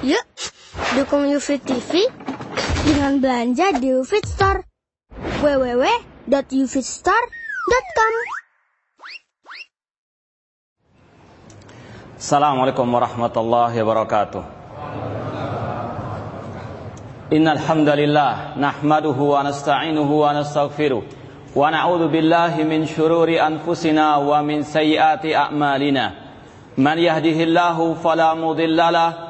Yuk, dukung UFIT TV dengan belanja di UFIT Store. www.ufitstore.com Assalamualaikum warahmatullahi wabarakatuh. Innal hamdalillah nahmaduhu wa nasta'inuhu wa nastaghfiruh wa na'udzu billahi min shururi anfusina wa min sayyiati a'malina. Man yahdihillahu fala mudilla lahu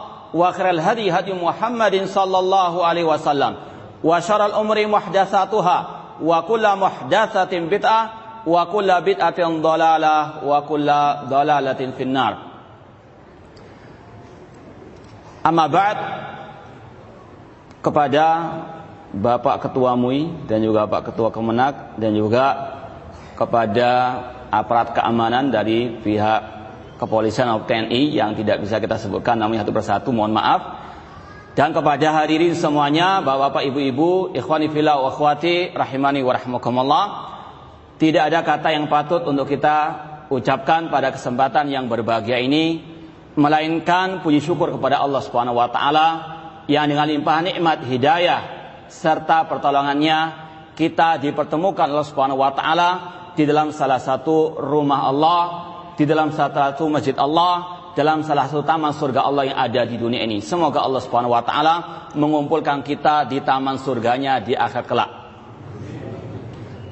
وخير الهدي هدي محمد صلى الله عليه وسلم وشر الأمور محدثاتها وكل محدثة بدعة وكل بدعة ضلالة وكل ضلالة في النار Amma ba'd kepada Bapak Ketua MUI dan juga Bapak Ketua Kemenak dan juga kepada aparat keamanan dari pihak kepolisian atau TNI yang tidak bisa kita sebutkan namanya satu persatu mohon maaf. Dan kepada hadirin semuanya Bapak-bapak ibu-ibu ikhwani fillah wa akhwati rahimani wa rahmakumullah tidak ada kata yang patut untuk kita ucapkan pada kesempatan yang berbahagia ini melainkan puji syukur kepada Allah Subhanahu wa taala yang dengan limpahan nikmat hidayah serta pertolongannya kita dipertemukan Allah Subhanahu wa taala di dalam salah satu rumah Allah, di dalam salah satu masjid Allah, dalam salah satu taman surga Allah yang ada di dunia ini. Semoga Allah Subhanahu wa taala mengumpulkan kita di taman surganya di akhir kelak.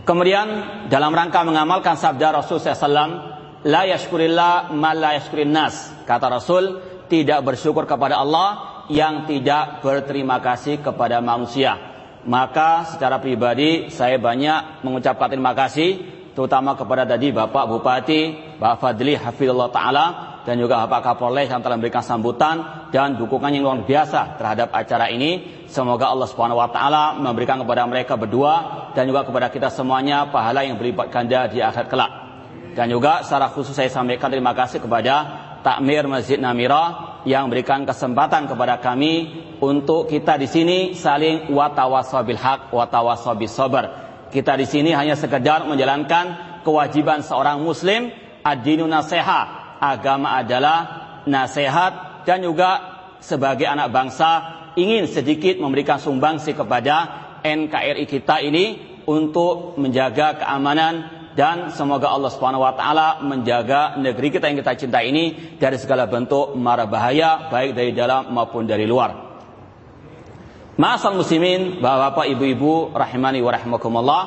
Kemudian dalam rangka mengamalkan sabda Rasul SAW La yashkurillah ma la yashkurin nas. Kata Rasul, tidak bersyukur kepada Allah yang tidak berterima kasih kepada manusia. Maka secara pribadi saya banyak mengucapkan terima kasih terutama kepada tadi Bapak Bupati, Bapak Fadli Hafizullah Ta'ala dan juga Bapak Kapolres yang telah memberikan sambutan dan dukungan yang luar biasa terhadap acara ini. Semoga Allah Subhanahu wa taala memberikan kepada mereka berdua dan juga kepada kita semuanya pahala yang berlipat ganda di akhir kelak. Dan juga secara khusus saya sampaikan terima kasih kepada Takmir Masjid Namira yang berikan kesempatan kepada kami untuk kita di sini saling watawasabil haq watawasabil sabar. Kita di sini hanya sekedar menjalankan kewajiban seorang muslim ad-dinu. Agama adalah nasihat dan juga sebagai anak bangsa ingin sedikit memberikan sumbangsi kepada NKRI kita ini untuk menjaga keamanan dan semoga Allah Subhanahu wa taala menjaga negeri kita yang kita cintai ini dari segala bentuk mara bahaya baik dari dalam maupun dari luar. Ma'asal muslimin, Bapak-bapak, Ibu-ibu rahimani wa rahimakumullah.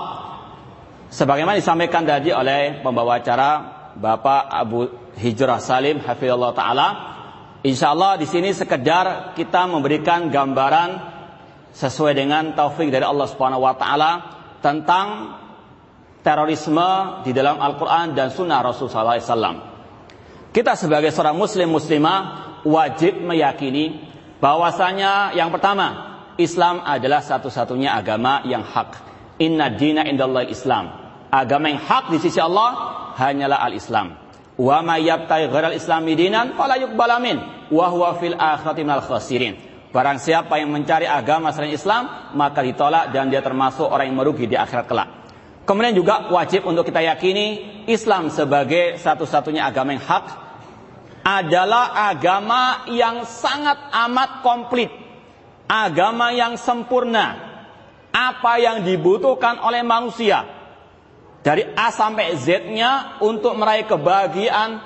Sebagaimana disampaikan tadi oleh pembawa acara Bapak Abu Hijrah Salim hafizallahu taala, insyaallah di sini sekedar kita memberikan gambaran sesuai dengan taufik dari Allah Subhanahu wa taala tentang terorisme di dalam Al-Quran dan Sunnah Rasulullah SAW. Kita sebagai seorang Muslim Muslimah wajib meyakini bahwasanya yang pertama Islam adalah satu-satunya agama yang hak. Inna dina indallah Islam. Agama yang hak di sisi Allah hanyalah al-Islam. Wa may yabtaghi ghairal islami dinan fala yuqbal min wa huwa fil akhirati minal khasirin. Barang siapa yang mencari agama selain Islam maka ditolak dan dia termasuk orang yang merugi di akhirat kelak. Kemudian juga wajib untuk kita yakini Islam sebagai satu-satunya agama yang hak adalah agama yang sangat amat komplit. Agama yang sempurna. Apa yang dibutuhkan oleh manusia. Dari A sampai Z-nya untuk meraih kebahagiaan,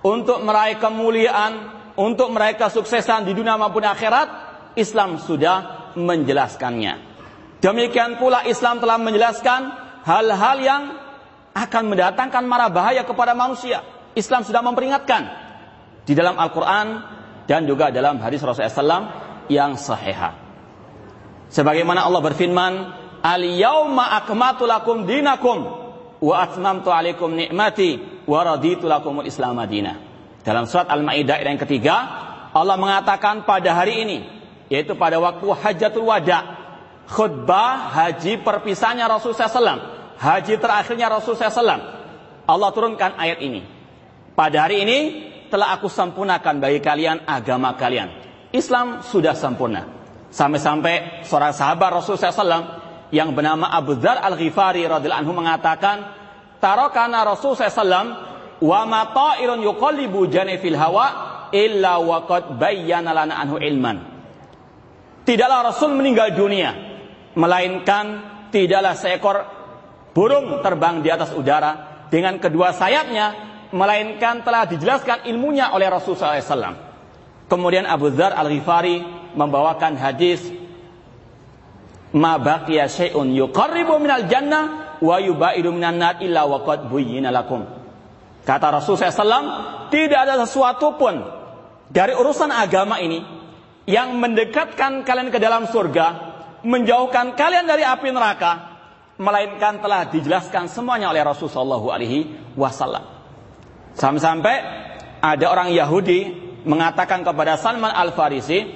untuk meraih kemuliaan, untuk meraih kesuksesan di dunia maupun akhirat, Islam sudah menjelaskannya. Demikian pula Islam telah menjelaskan hal-hal yang akan mendatangkan marah bahaya kepada manusia. Islam sudah memperingatkan di dalam Al-Quran dan juga dalam hadis Rasulullah SAW yang sahihah. Sebagaimana Allah berfirman, Al-yawma akmatu lakum dinakum wa atmamtu alaikum ni'mati wa raditu lakumul islam madinah. Dalam surat Al-Maidah yang ketiga, Allah mengatakan pada hari ini, yaitu pada waktu hajatul wada, khutbah haji perpisahnya Rasulullah SAW, haji terakhirnya Rasulullah SAW, Allah turunkan ayat ini. Pada hari ini telah aku sempurnakan bagi kalian agama kalian. Islam sudah sempurna. Sampai-sampai seorang sahabat Rasulullah SAW yang bernama Abu Dhar Al-Ghifari radhiyallahu anhu mengatakan, "Tarakana Rasulullah SAW wa ma ta'irun yuqallibu janifil hawa illa wa qad bayyana lana anhu ilman." Tidaklah Rasul meninggal dunia melainkan tidaklah seekor burung terbang di atas udara dengan kedua sayapnya melainkan telah dijelaskan ilmunya oleh Rasulullah SAW. Kemudian Abu Dhar Al-Ghifari membawakan hadis ma baqiya syai'un yuqarribu minal jannah wa yubaidu minan nar illa wa qad buyyina lakum. Kata Rasul SAW, tidak ada sesuatu pun dari urusan agama ini yang mendekatkan kalian ke dalam surga, menjauhkan kalian dari api neraka, melainkan telah dijelaskan semuanya oleh Rasulullah SAW. Sampai-sampai ada orang Yahudi mengatakan kepada Salman Al-Farisi,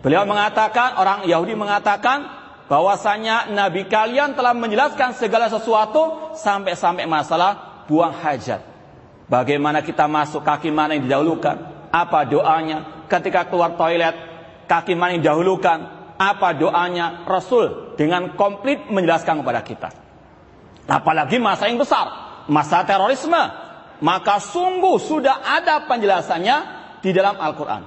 beliau mengatakan, orang Yahudi mengatakan, bahwasanya nabi kalian telah menjelaskan segala sesuatu sampai-sampai masalah buang hajat. Bagaimana kita masuk kaki mana yang didahulukan? Apa doanya? Ketika keluar toilet, kaki mana yang didahulukan? Apa doanya? Rasul dengan komplit menjelaskan kepada kita. Apalagi masa yang besar, masa terorisme. Maka sungguh sudah ada penjelasannya di dalam Al-Quran.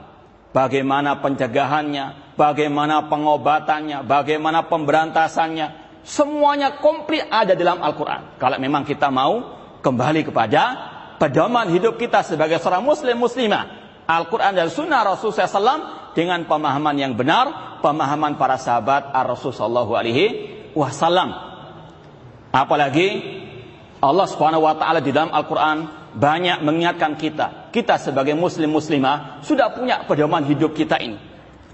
Bagaimana pencegahannya, bagaimana pengobatannya, bagaimana pemberantasannya. Semuanya komplit ada dalam Al-Quran. Kalau memang kita mau kembali kepada pedoman hidup kita sebagai seorang muslim muslimah. Al-Quran dan Sunnah Rasulullah SAW dengan pemahaman yang benar, pemahaman para sahabat Ar-Rasul Sallallahu Alaihi Wasallam. Apalagi Allah Subhanahu Wa Taala di dalam Al-Quran banyak mengingatkan kita, kita sebagai muslim muslimah sudah punya pedoman hidup kita ini.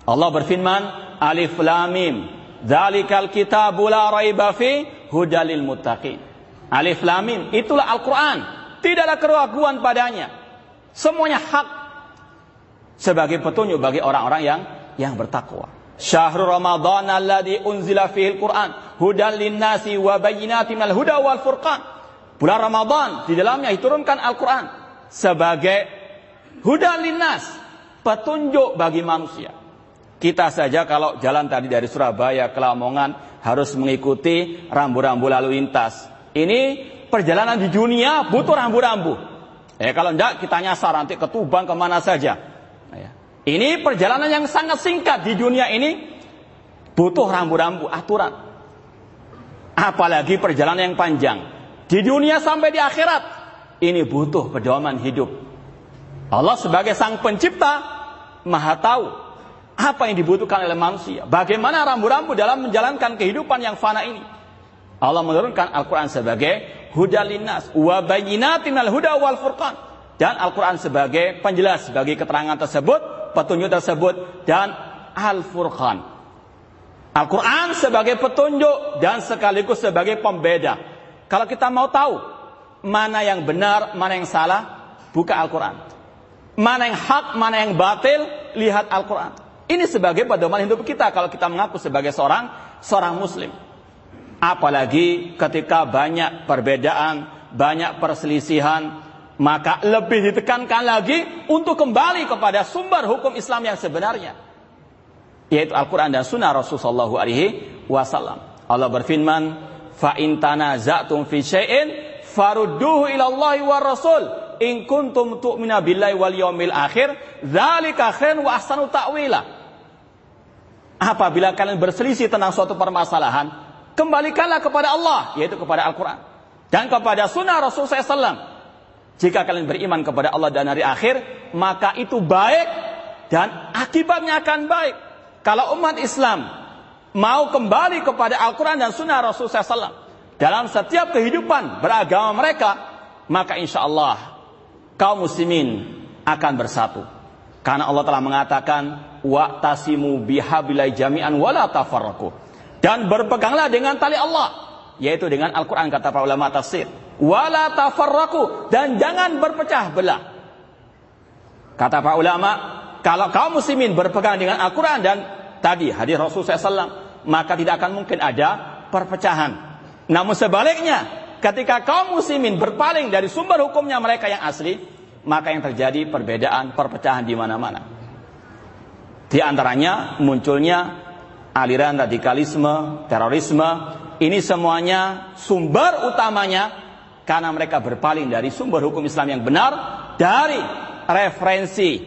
Allah berfirman, Alif Lam Mim, Dzalikal kitabu la raiba fi hudalil muttaqin. Alif Lam Mim, itulah Al-Qur'an. Tidak ada keraguan padanya. Semuanya hak sebagai petunjuk bagi orang-orang yang yang bertakwa. Syahrul Ramadan alladzi unzila fihi al-Qur'an hudan lin-nasi wa bayyinatin minal huda wal furqan. Bulan Ramadan di dalamnya diturunkan Al-Qur'an sebagai hudan linnas, petunjuk bagi manusia. Kita saja kalau jalan tadi dari Surabaya ke Lamongan harus mengikuti rambu-rambu lalu lintas. Ini perjalanan di dunia butuh rambu-rambu. Ya, kalau enggak kita nyasar nanti ke Tuban ke mana saja. Ya. Ini perjalanan yang sangat singkat di dunia ini butuh rambu-rambu aturan. Apalagi perjalanan yang panjang. Di dunia sampai di akhirat ini butuh pedoman hidup. Allah sebagai sang pencipta maha tahu apa yang dibutuhkan oleh manusia. Bagaimana rambu-rambu dalam menjalankan kehidupan yang fana ini. Allah menurunkan Al-Quran sebagai huda linnas. Wa bayinatin al-huda wal furqan. Dan Al-Quran sebagai penjelas bagi keterangan tersebut, petunjuk tersebut, dan Al-Furqan. Al-Quran sebagai petunjuk dan sekaligus sebagai pembeda. Kalau kita mau tahu mana yang benar, mana yang salah, buka Al-Quran. Mana yang hak, mana yang batil, lihat Al-Quran. Ini sebagai pedoman hidup kita kalau kita mengaku sebagai seorang seorang muslim. Apalagi ketika banyak perbedaan, banyak perselisihan, maka lebih ditekankan lagi untuk kembali kepada sumber hukum Islam yang sebenarnya. Yaitu Al-Quran dan Sunnah Rasulullah SAW. Allah berfirman, fa in tanaza'tum fi syai'in farudduhu ila wa Rasul. In kuntum tu'mina billahi wal yawmil akhir dzalika khairun wa ahsanu ta'wila. Apabila kalian berselisih tentang suatu permasalahan kembalikanlah kepada Allah yaitu kepada Al-Qur'an dan kepada sunnah Rasul SAW jika kalian beriman kepada Allah dan hari akhir maka itu baik dan akibatnya akan baik. Kalau umat Islam mau kembali kepada Al-Quran dan Sunnah Rasulullah SAW dalam setiap kehidupan beragama mereka, maka insya Allah kaum muslimin akan bersatu. Karena Allah telah mengatakan, tasimu bihabilai jami'an wala tafarraku. Dan berpeganglah dengan tali Allah, yaitu dengan Al-Quran kata para ulama tafsir. Wala tafarraku dan jangan berpecah belah. Kata para ulama, kalau kaum muslimin berpegang dengan Al-Quran dan tadi hadis Rasul SAW, maka tidak akan mungkin ada perpecahan. Namun sebaliknya, ketika kaum muslimin berpaling dari sumber hukumnya mereka yang asli, maka yang terjadi perbedaan, perpecahan di mana-mana. Di antaranya munculnya aliran radikalisme, terorisme, ini semuanya sumber utamanya karena mereka berpaling dari sumber hukum Islam yang benar dari referensi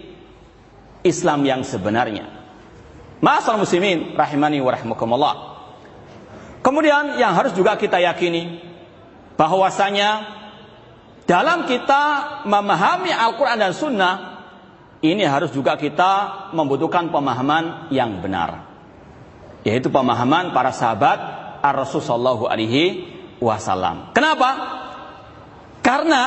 Islam yang sebenarnya. Masalah muslimin rahimani wa rahmukumullah. Kemudian yang harus juga kita yakini bahwasanya dalam kita memahami Al-Quran dan Sunnah ini harus juga kita membutuhkan pemahaman yang benar, yaitu pemahaman para sahabat Ar-Rasul Shallallahu Alaihi Wasallam. Kenapa? Karena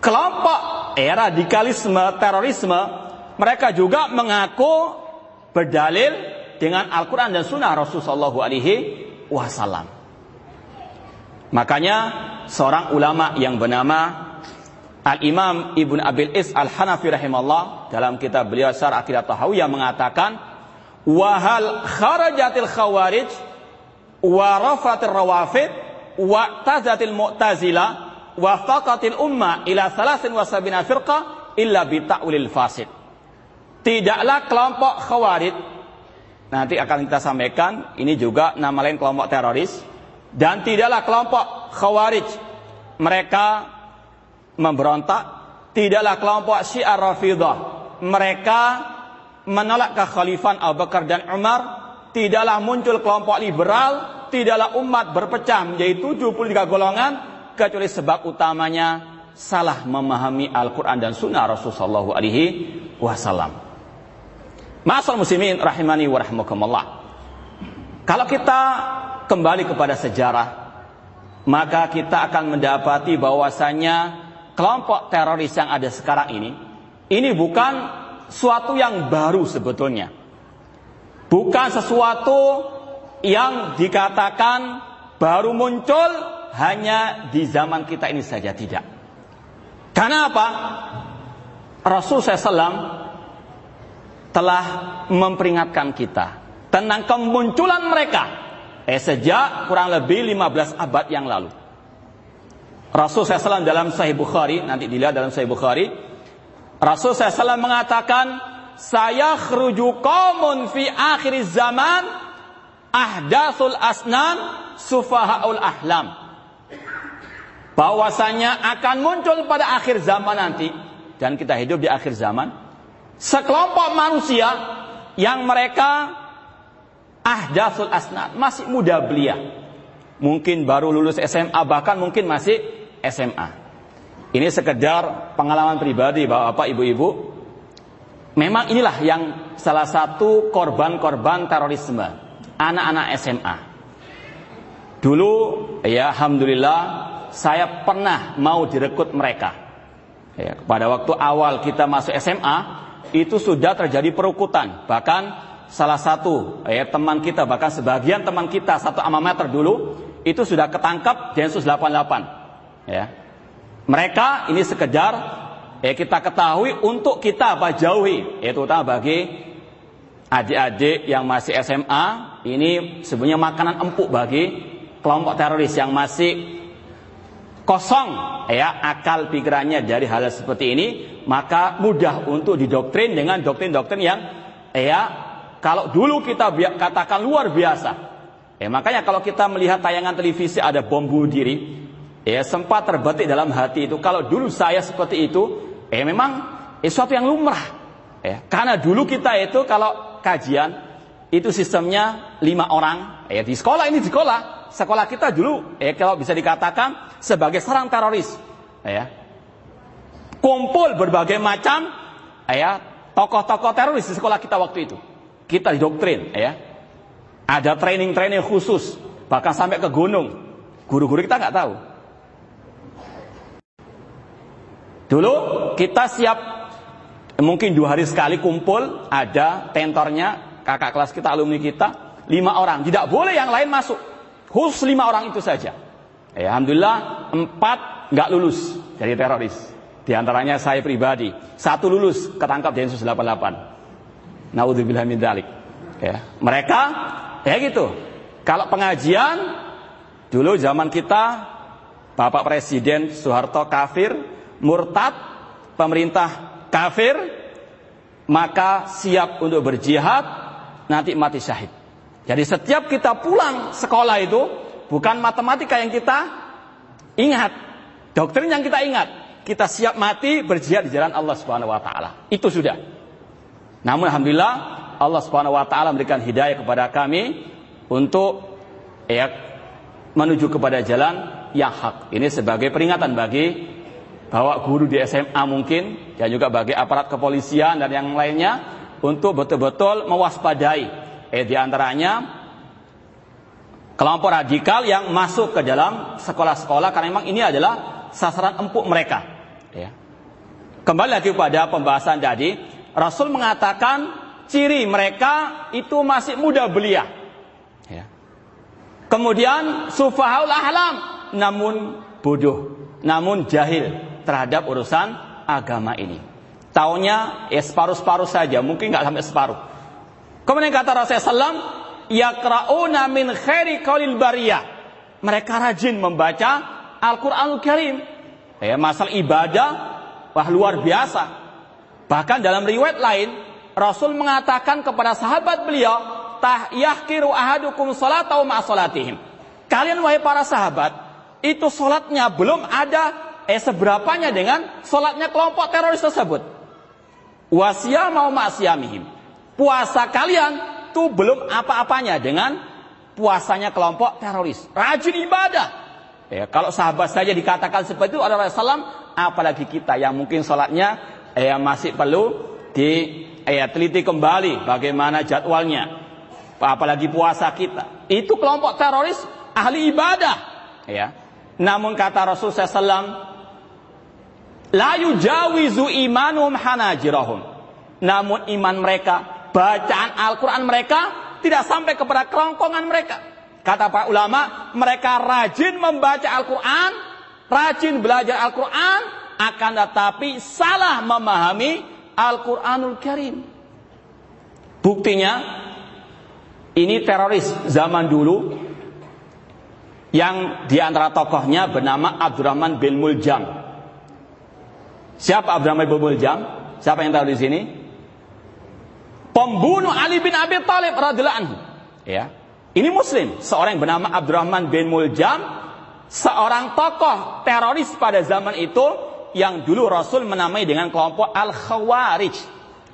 kelompok era radikalisme, terorisme, mereka juga mengaku berdalil dengan Al-Quran dan Sunnah Rasulullah Alaihi Wasallam. Makanya seorang ulama yang bernama Al-Imam Ibn Abil Is Al-Hanafi rahimahullah dalam kitab beliau Syar Aqidah Tahawiyah mengatakan wahal kharajatil khawarij wa rafatil rawafid wa tazatil mu'tazila wa faqatil umma ila salasin wa sabina firqa illa bita'ulil fasid. Tidaklah kelompok khawarij Nanti akan kita sampaikan, ini juga nama lain kelompok teroris. Dan tidaklah kelompok khawarij. Mereka memberontak. Tidaklah kelompok syiar rafidah. Mereka menolak kekhalifan Abu Bakar dan Umar. Tidaklah muncul kelompok liberal. Tidaklah umat berpecah menjadi 73 golongan. Kecuali sebab utamanya salah memahami Al-Quran dan Sunnah Rasulullah SAW. Masal muslimin rahimani wa rahmukumullah. Kalau kita kembali kepada sejarah, maka kita akan mendapati bahwasanya kelompok teroris yang ada sekarang ini, ini bukan suatu yang baru sebetulnya. Bukan sesuatu yang dikatakan baru muncul hanya di zaman kita ini saja tidak. Karena apa? Rasul SAW telah memperingatkan kita tentang kemunculan mereka eh, sejak kurang lebih 15 abad yang lalu. Rasul SAW dalam Sahih Bukhari, nanti dilihat dalam Sahih Bukhari, Rasul SAW mengatakan, saya khruju qawmun fi akhir zaman ahdasul asnan sufahaul ahlam. Bahwasanya akan muncul pada akhir zaman nanti dan kita hidup di akhir zaman sekelompok manusia yang mereka ahdasul asnad, masih muda belia. Mungkin baru lulus SMA, bahkan mungkin masih SMA. Ini sekedar pengalaman pribadi Bapak Ibu-ibu. Memang inilah yang salah satu korban-korban terorisme, anak-anak SMA. Dulu ya alhamdulillah saya pernah mau direkrut mereka. Ya, pada waktu awal kita masuk SMA, itu sudah terjadi perukutan. Bahkan salah satu ya, teman kita, bahkan sebagian teman kita satu amameter dulu itu sudah ketangkap Densus 88. Ya. Mereka ini sekedar ya, kita ketahui untuk kita apa jauhi, yaitu terutama bagi adik-adik yang masih SMA, ini sebenarnya makanan empuk bagi kelompok teroris yang masih kosong. Ya akal pikirannya dari hal seperti ini maka mudah untuk didoktrin dengan doktrin-doktrin yang ya kalau dulu kita katakan luar biasa. Ya makanya kalau kita melihat tayangan televisi ada bom bunuh diri. Ya sempat terbetik dalam hati itu. Kalau dulu saya seperti itu ya memang ya, sesuatu yang lumrah. Ya karena dulu kita itu kalau kajian itu sistemnya lima orang. Ya di sekolah ini di sekolah sekolah kita dulu eh kalau bisa dikatakan sebagai sarang teroris ya kumpul berbagai macam ya tokoh-tokoh teroris di sekolah kita waktu itu kita didoktrin ya Ada training-training khusus, bahkan sampai ke gunung. Guru-guru kita nggak tahu. Dulu kita siap mungkin dua hari sekali kumpul, ada tentornya, kakak kelas kita, alumni kita, lima orang. Tidak boleh yang lain masuk. Khusus lima orang itu saja. Ya, Alhamdulillah empat nggak lulus dari teroris. Di antaranya saya pribadi. Satu lulus ketangkap Densus 88. Naudzubillah min dalik. Ya. Mereka ya gitu. Kalau pengajian dulu zaman kita Bapak Presiden Soeharto kafir, murtad, pemerintah kafir, maka siap untuk berjihad, nanti mati syahid. Jadi setiap kita pulang sekolah itu bukan matematika yang kita ingat, doktrin yang kita ingat. Kita siap mati berjihad di jalan Allah Subhanahu wa taala. Itu sudah. Namun alhamdulillah Allah Subhanahu wa taala memberikan hidayah kepada kami untuk ya menuju kepada jalan yang hak. Ini sebagai peringatan bagi bahwa guru di SMA mungkin dan juga bagi aparat kepolisian dan yang lainnya untuk betul-betul mewaspadai eh di antaranya kelompok radikal yang masuk ke dalam sekolah-sekolah karena memang ini adalah sasaran empuk mereka ya. Kembali lagi kepada pembahasan tadi, Rasul mengatakan ciri mereka itu masih muda belia. Ya. Kemudian sufahaul ahlam, namun bodoh, namun jahil terhadap urusan agama ini. Taunya ya separuh-separuh saja, mungkin nggak sampai separuh. Kemudian kata Rasulullah SAW, Yakra'una min khairi qalil bariyah. Mereka rajin membaca Al-Quranul Karim. Ya, masalah ibadah, wah luar biasa. Bahkan dalam riwayat lain, Rasul mengatakan kepada sahabat beliau, Tah yahkiru ahadukum salatahu ma'a salatihim. Kalian wahai para sahabat, itu solatnya belum ada eh seberapanya dengan solatnya kelompok teroris tersebut. Wasia mau maksiamihim. Puasa kalian tuh belum apa-apanya dengan puasanya kelompok teroris. Rajin ibadah. Ya, kalau sahabat saja dikatakan seperti itu adalah salam, apalagi kita yang mungkin sholatnya eh, masih perlu di eh, teliti kembali bagaimana jadwalnya. Apalagi puasa kita. Itu kelompok teroris ahli ibadah. Ya. Namun kata Rasulullah SAW, La yujawizu imanum hanajirahum. Namun iman mereka, bacaan Al-Quran mereka tidak sampai kepada kerongkongan mereka. Kata para ulama, mereka rajin membaca Al-Quran, rajin belajar Al-Quran, akan tetapi salah memahami Al-Quranul Karim. Buktinya, ini teroris zaman dulu yang di antara tokohnya bernama Abdurrahman bin Muljam. Siapa Abdurrahman bin Muljam? Siapa yang tahu di sini? Pembunuh Ali bin Abi Thalib radhiyallahu anhu. Ya. Ini muslim, seorang yang bernama Abdurrahman bin Muljam, seorang tokoh teroris pada zaman itu yang dulu Rasul menamai dengan kelompok Al-Khawarij.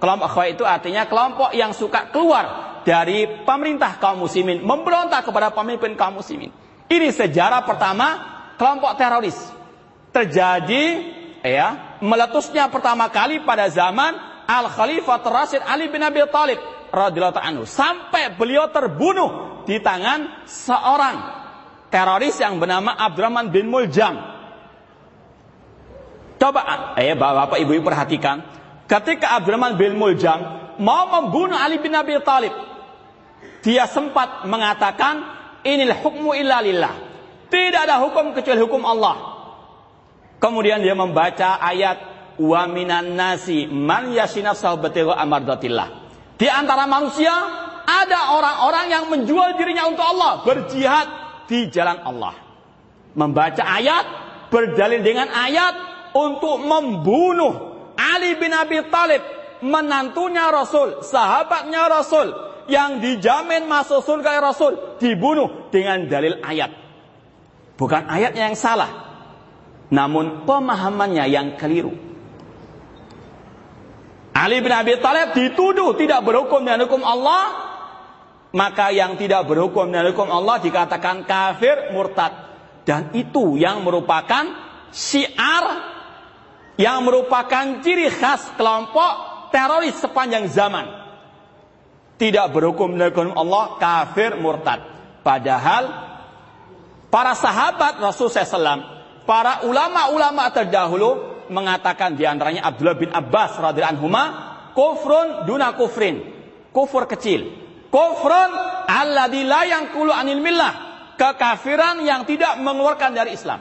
Kelompok Khawarij itu artinya kelompok yang suka keluar dari pemerintah kaum muslimin, memberontak kepada pemimpin kaum muslimin. Ini sejarah pertama kelompok teroris. Terjadi ya meletusnya pertama kali pada zaman Al Khalifah Rasid Ali bin Abi Thalib radhiyallahu anhu sampai beliau terbunuh di tangan seorang teroris yang bernama Abdurrahman bin Muljam. Coba eh Bapak Ibu perhatikan ketika Abdurrahman bin Muljam mau membunuh Ali bin Abi Thalib dia sempat mengatakan inil hukmu illa. Tidak ada hukum kecuali hukum Allah. Kemudian dia membaca ayat wa minan nasi man yasinafsahu batigha amardatillah. Di antara manusia ada orang-orang yang menjual dirinya untuk Allah, berjihad di jalan Allah. Membaca ayat, berdalil dengan ayat untuk membunuh Ali bin Abi Thalib, menantunya Rasul, sahabatnya Rasul yang dijamin masuk surga Rasul dibunuh dengan dalil ayat. Bukan ayatnya yang salah, namun pemahamannya yang keliru. Ali bin Abi Thalib dituduh tidak berhukum dengan hukum Allah, maka yang tidak berhukum dengan hukum Allah dikatakan kafir murtad. Dan itu yang merupakan syiar yang merupakan ciri khas kelompok teroris sepanjang zaman. tidak berhukum dengan Allah kafir murtad. Padahal para sahabat Rasul SAW, para ulama-ulama terdahulu mengatakan di antaranya Abdullah bin Abbas radhiyallahu anhu kufrun duna kufrin, kufur kecil. Kufrun alladzi la yanqulu anil millah, kekafiran yang tidak mengeluarkan dari Islam.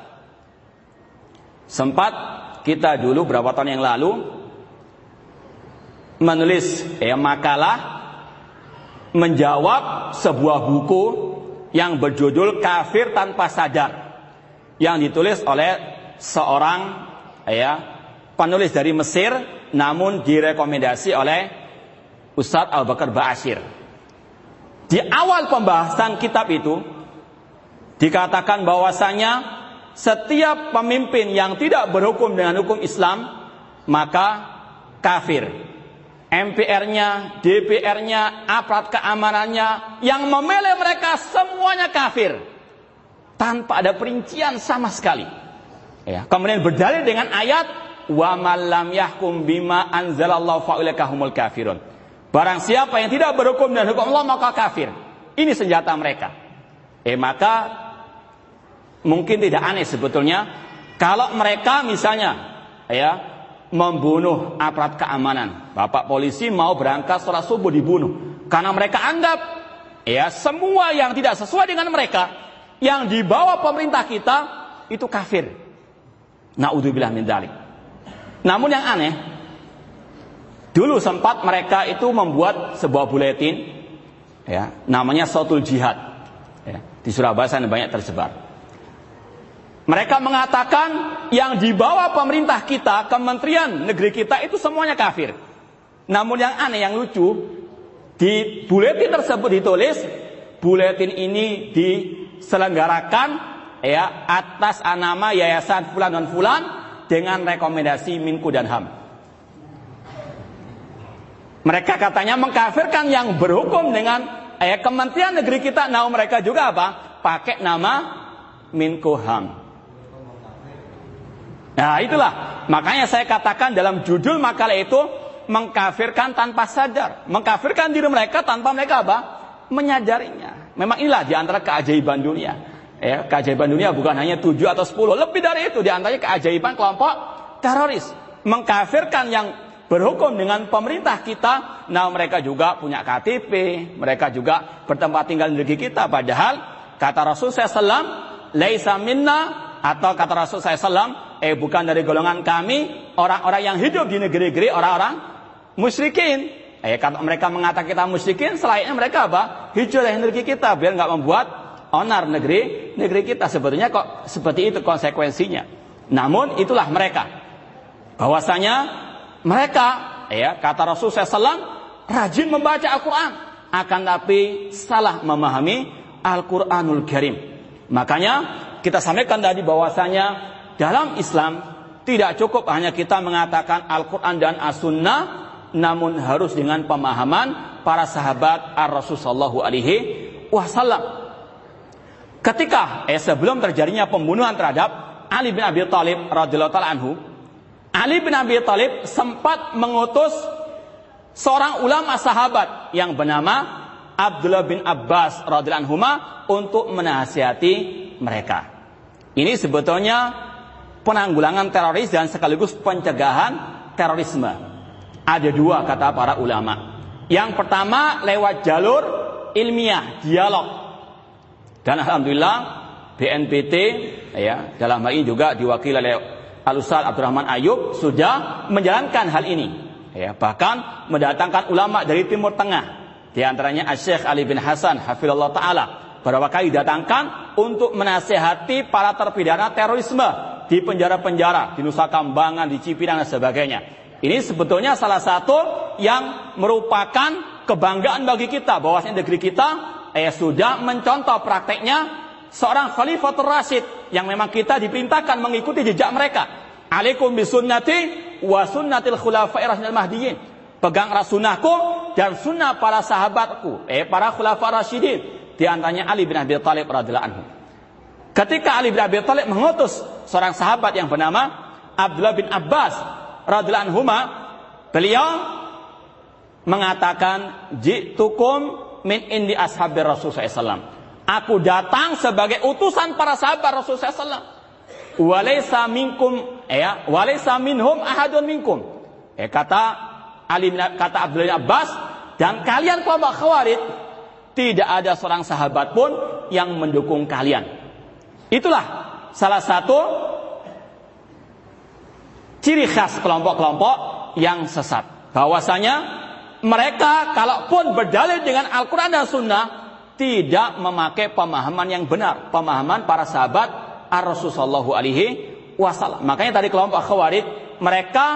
Sempat kita dulu berapa tahun yang lalu menulis ya makalah menjawab sebuah buku yang berjudul Kafir Tanpa Sadar yang ditulis oleh seorang ya penulis dari Mesir namun direkomendasi oleh Ustadz Al Bakar Ba'asyir. Di awal pembahasan kitab itu dikatakan bahwasanya setiap pemimpin yang tidak berhukum dengan hukum Islam maka kafir. MPR-nya, DPR-nya, aparat keamanannya, yang memilih mereka semuanya kafir. Tanpa ada perincian sama sekali. Ya. Kemudian berdalil dengan ayat wa malam yahkum bima anzalallahu faulaikahumul kafirun. Barang siapa yang tidak berhukum dan hukum Allah maka kafir. Ini senjata mereka. Eh maka mungkin tidak aneh sebetulnya kalau mereka misalnya ya membunuh aparat keamanan. Bapak polisi mau berangkat sholat subuh dibunuh. Karena mereka anggap ya semua yang tidak sesuai dengan mereka yang dibawa pemerintah kita itu kafir. Naudzubillah min dalik. Namun yang aneh, dulu sempat mereka itu membuat sebuah buletin ya, namanya Sotul Jihad. Ya, di Surabaya sana banyak tersebar. Mereka mengatakan yang dibawa pemerintah kita, kementerian negeri kita itu semuanya kafir. Namun yang aneh, yang lucu, di buletin tersebut ditulis, buletin ini diselenggarakan ya atas nama Yayasan Fulan dan Fulan dengan rekomendasi Minku dan HAM. Mereka katanya mengkafirkan yang berhukum dengan eh, Kementerian Negeri kita. Nah mereka juga apa? Pakai nama Minko HAM. Nah itulah makanya saya katakan dalam judul makalah itu mengkafirkan tanpa sadar, mengkafirkan diri mereka tanpa mereka apa? Menyadarinya. Memang inilah di antara keajaiban dunia. Ya, keajaiban dunia bukan hanya tujuh atau sepuluh, lebih dari itu di antaranya keajaiban kelompok teroris mengkafirkan yang berhukum dengan pemerintah kita. Nah mereka juga punya KTP, mereka juga bertempat tinggal di negeri kita. Padahal kata Rasul SAW, Laisa minna atau kata Rasul SAW, eh bukan dari golongan kami, orang-orang yang hidup di negeri-negeri orang-orang musyrikin. Eh kalau mereka mengatakan kita musyrikin, selainnya mereka apa? Hijau dari negeri kita biar nggak membuat onar negeri negeri kita. Sebetulnya kok seperti itu konsekuensinya. Namun itulah mereka. Bahwasanya mereka, ya kata Rasul SAW, rajin membaca Al-Quran, akan tapi salah memahami Al-Quranul Karim. Makanya kita sampaikan tadi bahwasanya dalam Islam tidak cukup hanya kita mengatakan Al-Quran dan As-Sunnah, namun harus dengan pemahaman para sahabat Ar-Rasulullah alaihi wasallam. Ketika eh, sebelum terjadinya pembunuhan terhadap Ali bin Abi Thalib radhiyallahu taala anhu, Ali bin Abi Thalib sempat mengutus seorang ulama sahabat yang bernama Abdullah bin Abbas radhiyallahu anhu untuk menasihati mereka. Ini sebetulnya penanggulangan teroris dan sekaligus pencegahan terorisme. Ada dua kata para ulama. Yang pertama lewat jalur ilmiah, dialog. Dan alhamdulillah BNPT ya dalam hal ini juga diwakili oleh Al Ustaz Abdurrahman Ayub sudah menjalankan hal ini. Ya, bahkan mendatangkan ulama dari Timur Tengah. Di antaranya Syekh Ali bin Hasan hafizallahu taala beberapa kali datangkan untuk menasehati para terpidana terorisme di penjara-penjara, di Nusa Kambangan, di Cipinang dan sebagainya. Ini sebetulnya salah satu yang merupakan kebanggaan bagi kita bahwasanya negeri kita eh, sudah mencontoh prakteknya seorang khalifatul rasyid yang memang kita diperintahkan mengikuti jejak mereka. Alaikum bisunnati wa sunnatil khulafai rasyidil mahdiyin. Pegang sunnahku dan sunnah para sahabatku, eh para khulafa rasyidin di antaranya Ali bin Abi Thalib radhiyallahu anhu. Ketika Ali bin Abi Thalib mengutus seorang sahabat yang bernama Abdullah bin Abbas radhiyallahu beliau mengatakan jitukum min indi ashabi Rasul SAW. Aku datang sebagai utusan para sahabat Rasul SAW. Walaysa minkum ya, walaysa minhum ahadun minkum. Ya, kata Ali kata Abdullah Abbas dan kalian kelompok Khawarij tidak ada seorang sahabat pun yang mendukung kalian. Itulah salah satu ciri khas kelompok-kelompok yang sesat. Bahwasanya mereka kalaupun berdalil dengan Al-Quran dan Sunnah tidak memakai pemahaman yang benar, pemahaman para sahabat Ar-Rasulullah alaihi wasallam. Makanya tadi kelompok Khawarij mereka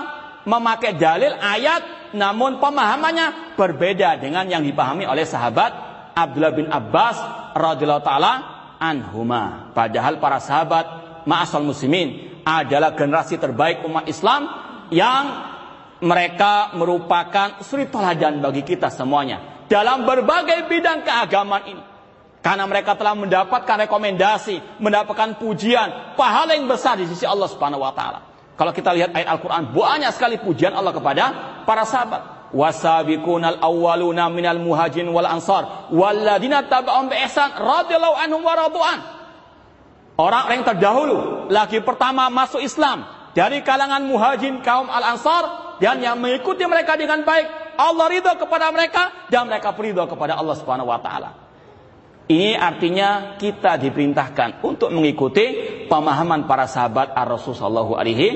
memakai dalil ayat namun pemahamannya berbeda dengan yang dipahami oleh sahabat Abdullah bin Abbas radhiyallahu taala anhuma. Padahal para sahabat ma'asal muslimin adalah generasi terbaik umat Islam yang mereka merupakan suri toladan bagi kita semuanya dalam berbagai bidang keagamaan ini. Karena mereka telah mendapatkan rekomendasi, mendapatkan pujian, pahala yang besar di sisi Allah Subhanahu wa taala. Kalau kita lihat ayat Al-Qur'an, banyak sekali pujian Allah kepada para sahabat. Wasabiqunal awwaluna minal muhajirin wal ansar walladzina taba'um bi ihsan radhiyallahu anhum wa radu'an. Orang yang terdahulu lagi pertama masuk Islam dari kalangan muhajirin kaum al-ansar dan yang mengikuti mereka dengan baik, Allah ridho kepada mereka dan mereka ridho kepada Allah Subhanahu wa taala. Ini artinya kita diperintahkan untuk mengikuti pemahaman para sahabat Ar-Rasul sallallahu alaihi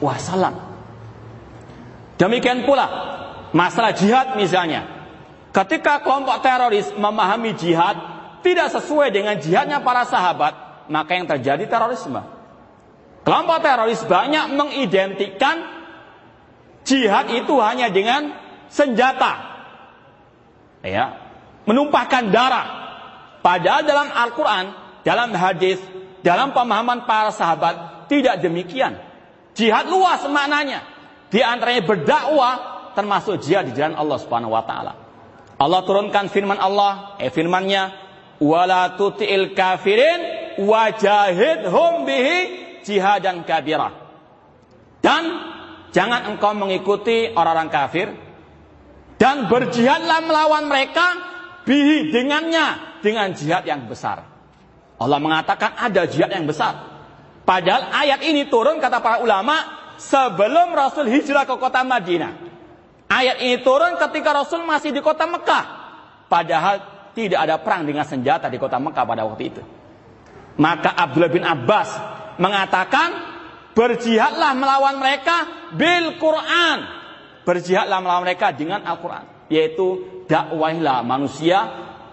wasallam. Demikian pula masalah jihad misalnya. Ketika kelompok teroris memahami jihad tidak sesuai dengan jihadnya para sahabat, maka yang terjadi terorisme. Kelompok teroris banyak mengidentikan Jihad itu hanya dengan senjata. Ya, menumpahkan darah. Padahal dalam Al-Qur'an, dalam hadis, dalam pemahaman para sahabat tidak demikian. Jihad luas maknanya. Di antaranya berdakwah termasuk jihad di jalan Allah Subhanahu wa taala. Allah turunkan firman Allah, eh firman-Nya, "Wala tuti'il kafirin wajahidhum bihi jihadan kabirah." Dan Jangan engkau mengikuti orang-orang kafir dan berjihadlah melawan mereka bihi dengannya dengan jihad yang besar. Allah mengatakan ada jihad yang besar. Padahal ayat ini turun kata para ulama sebelum Rasul hijrah ke kota Madinah. Ayat ini turun ketika Rasul masih di kota Mekah. Padahal tidak ada perang dengan senjata di kota Mekah pada waktu itu. Maka Abdullah bin Abbas mengatakan Berjihadlah melawan mereka bil Quran. Berjihadlah melawan mereka dengan Al-Quran. Yaitu dakwahilah manusia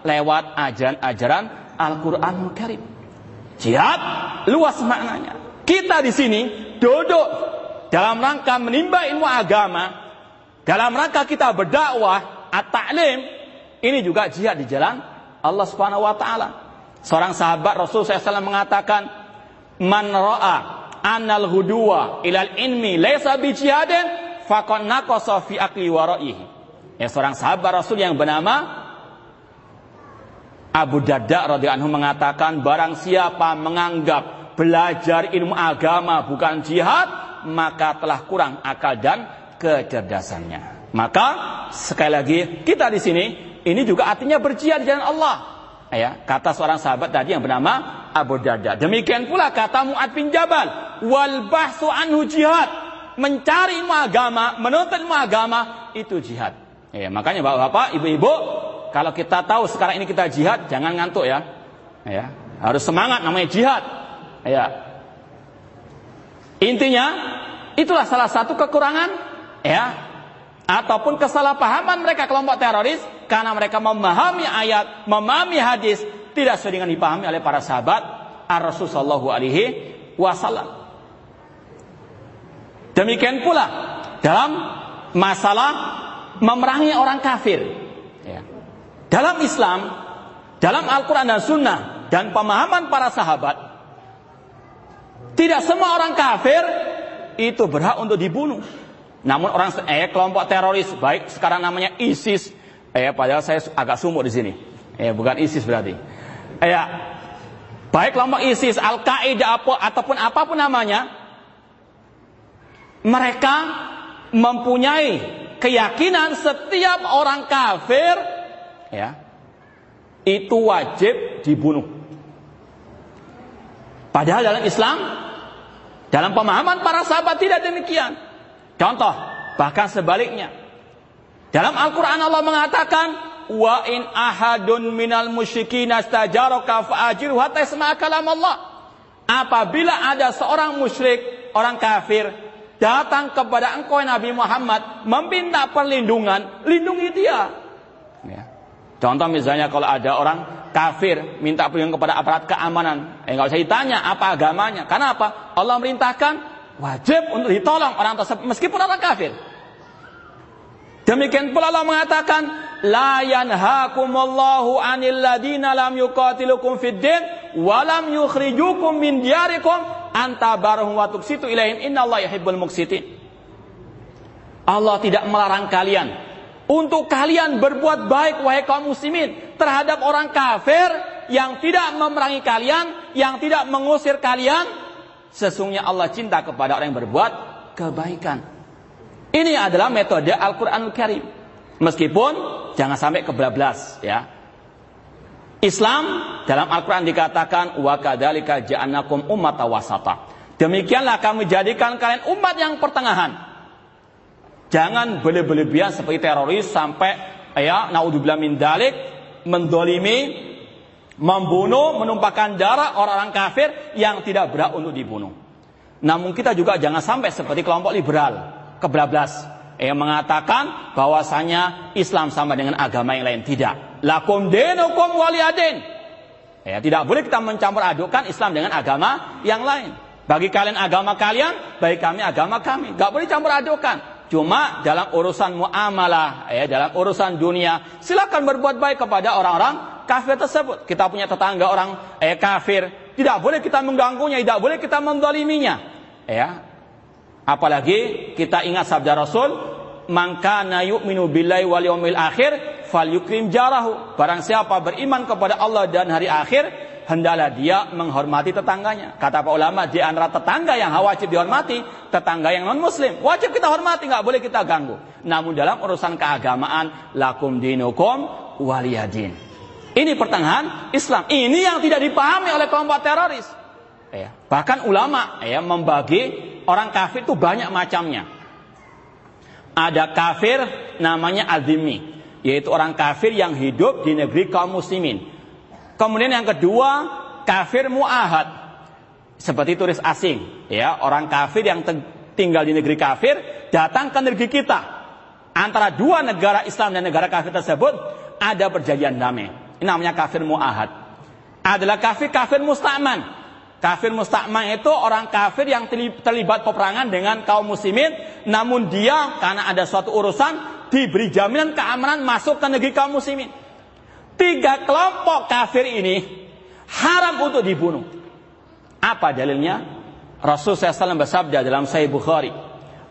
lewat ajaran-ajaran Al-Quran Karim. Jihad luas maknanya. Kita di sini duduk dalam rangka menimba ilmu agama, dalam rangka kita berdakwah, at-ta'lim, ini juga jihad di jalan Allah Subhanahu wa taala. Seorang sahabat Rasul SAW mengatakan, "Man ra'a anal huduwa ilal ilmi laisa bi jihadin faqad naqasa fi akli wa Ya seorang sahabat Rasul yang bernama Abu Darda radhiyallahu anhu mengatakan barang siapa menganggap belajar ilmu agama bukan jihad maka telah kurang akal dan kecerdasannya. Maka sekali lagi kita di sini ini juga artinya berjihad di Allah. Ya, kata seorang sahabat tadi yang bernama Abu Darda. Demikian pula kata Mu'ad bin Jabal, wal bahsu anhu jihad. Mencari ilmu agama, menuntut ilmu agama itu jihad. Ya, makanya Bapak-bapak, Ibu-ibu, kalau kita tahu sekarang ini kita jihad, jangan ngantuk ya. Ya, harus semangat namanya jihad. Ya. Intinya itulah salah satu kekurangan ya ataupun kesalahpahaman mereka kelompok teroris karena mereka memahami ayat, memahami hadis tidak sesuai dengan dipahami oleh para sahabat Ar-Rasul sallallahu alaihi wasallam. Demikian pula dalam masalah memerangi orang kafir. Ya. Dalam Islam, dalam Al-Quran dan Sunnah dan pemahaman para sahabat, tidak semua orang kafir itu berhak untuk dibunuh. Namun orang eh, kelompok teroris, baik sekarang namanya ISIS, Eh, padahal saya agak sumuk di sini. Eh, bukan ISIS berarti. Eh, ya, baik kelompok ISIS, Al Qaeda apa ataupun apa pun namanya, mereka mempunyai keyakinan setiap orang kafir ya itu wajib dibunuh. Padahal dalam Islam dalam pemahaman para sahabat tidak demikian. Contoh, bahkan sebaliknya. Dalam Al-Qur'an Allah mengatakan wa in ahadun minal hatta yasma'a kalam Allah. Apabila ada seorang musyrik, orang kafir datang kepada engkau Nabi Muhammad meminta perlindungan, lindungi dia. Ya. Contoh misalnya kalau ada orang kafir minta perlindungan kepada aparat keamanan, eh nggak usah ditanya apa agamanya. Karena apa? Allah merintahkan wajib untuk ditolong orang tersebut meskipun orang kafir. Demikian pula Allah mengatakan la yanhaakumullahu 'anil ladina lam yuqatilukum fid din wa lam yukhrijukum min diyarikum antabarhum wa tuksitu ilaihim innallaha yuhibbul muksitin. Allah tidak melarang kalian untuk kalian berbuat baik wahai kaum muslimin terhadap orang kafir yang tidak memerangi kalian, yang tidak mengusir kalian. Sesungguhnya Allah cinta kepada orang yang berbuat kebaikan. Ini adalah metode Al-Qur'anul Karim. Meskipun jangan sampai kebablas ya. Islam dalam Al-Qur'an dikatakan wa kadzalika ja'alnakum ummatan wasata. Demikianlah kami jadikan kalian umat yang pertengahan. Jangan berlebihan seperti teroris sampai ya naudzubillah min dalik mendolimi, membunuh, menumpahkan darah orang-orang kafir yang tidak berat untuk dibunuh. Namun kita juga jangan sampai seperti kelompok liberal kebablas yang mengatakan bahwasanya Islam sama dengan agama yang lain tidak. Lakum dinukum waliyadin. Ya, tidak boleh kita mencampur adukan Islam dengan agama yang lain. Bagi kalian agama kalian, bagi kami agama kami. Gak boleh campur adukan. Cuma dalam urusan muamalah, ya, dalam urusan dunia, silakan berbuat baik kepada orang-orang kafir tersebut. Kita punya tetangga orang eh, kafir, tidak boleh kita mengganggunya, tidak boleh kita mendoliminya. Ya, Apalagi kita ingat sabda Rasul, "Maka na yu'minu billahi wal yawmil akhir falyukrim jarahu." Barang siapa beriman kepada Allah dan hari akhir, hendaklah dia menghormati tetangganya. Kata para ulama, di antara tetangga yang wajib dihormati, tetangga yang non muslim. Wajib kita hormati, nggak boleh kita ganggu. Namun dalam urusan keagamaan, lakum dinukum waliyadin. Ini pertengahan Islam. Ini yang tidak dipahami oleh kelompok teroris. Ya. Bahkan ulama ya membagi orang kafir itu banyak macamnya. Ada kafir namanya azimi, yaitu orang kafir yang hidup di negeri kaum muslimin. Kemudian yang kedua, kafir muahad. Seperti turis asing, ya, orang kafir yang tinggal di negeri kafir datang ke negeri kita. Antara dua negara Islam dan negara kafir tersebut ada perjanjian damai. Ini namanya kafir muahad. Adalah kafir kafir mustaman Kafir mustakmah itu orang kafir yang terlibat peperangan dengan kaum muslimin, namun dia karena ada suatu urusan diberi jaminan keamanan masuk ke negeri kaum muslimin. Tiga kelompok kafir ini haram untuk dibunuh. Apa dalilnya? Rasul SAW bersabda dalam Sahih Bukhari,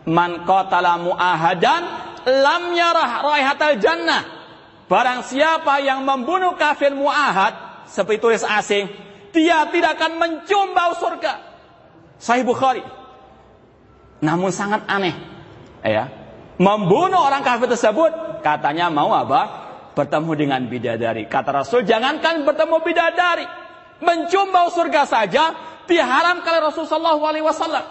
"Man qatala mu'ahadan lam yarah raihatal jannah." Barang siapa yang membunuh kafir mu'ahad seperti turis asing, dia tidak akan mencium bau surga. Sahih Bukhari. Namun sangat aneh. Ya. Membunuh orang kafir tersebut katanya mau apa? Bertemu dengan bidadari. Kata Rasul, jangankan bertemu bidadari. Mencium bau surga saja diharamkan oleh Rasulullah SAW.